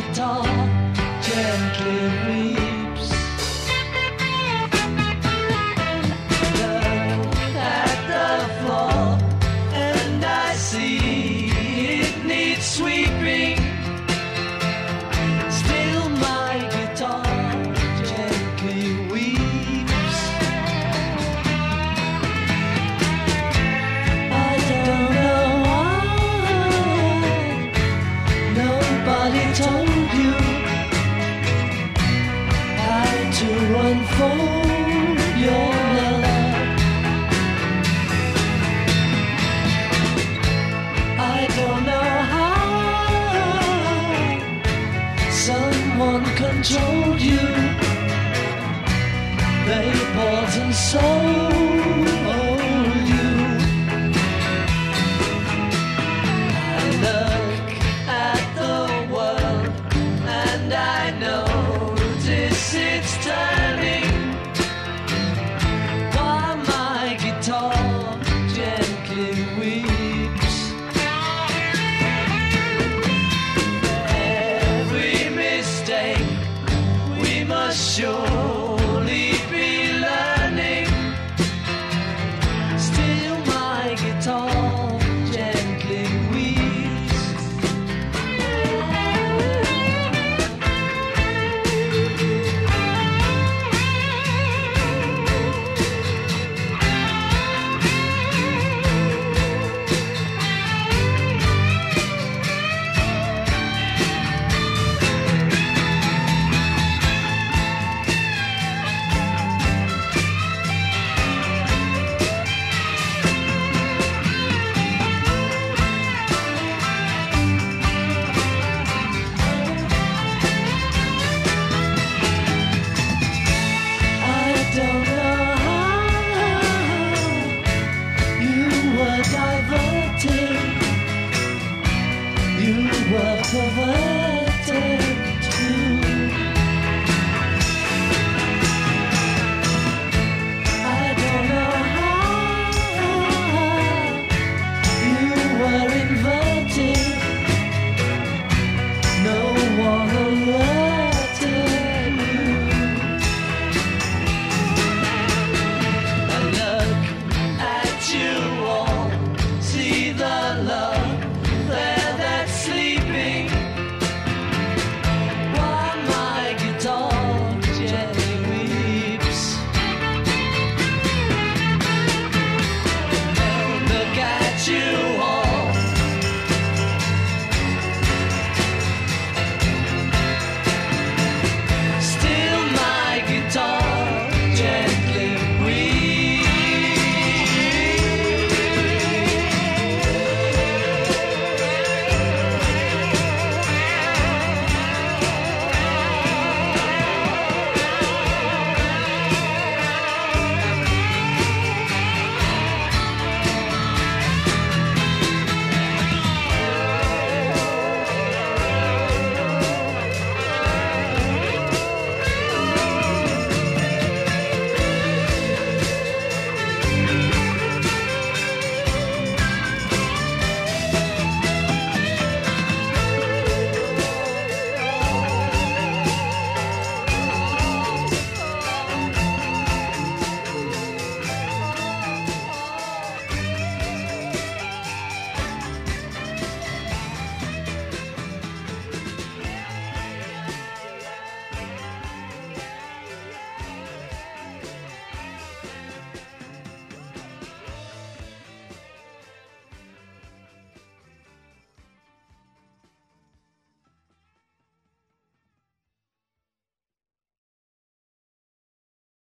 guitar gently someone controlled you. They bought and sold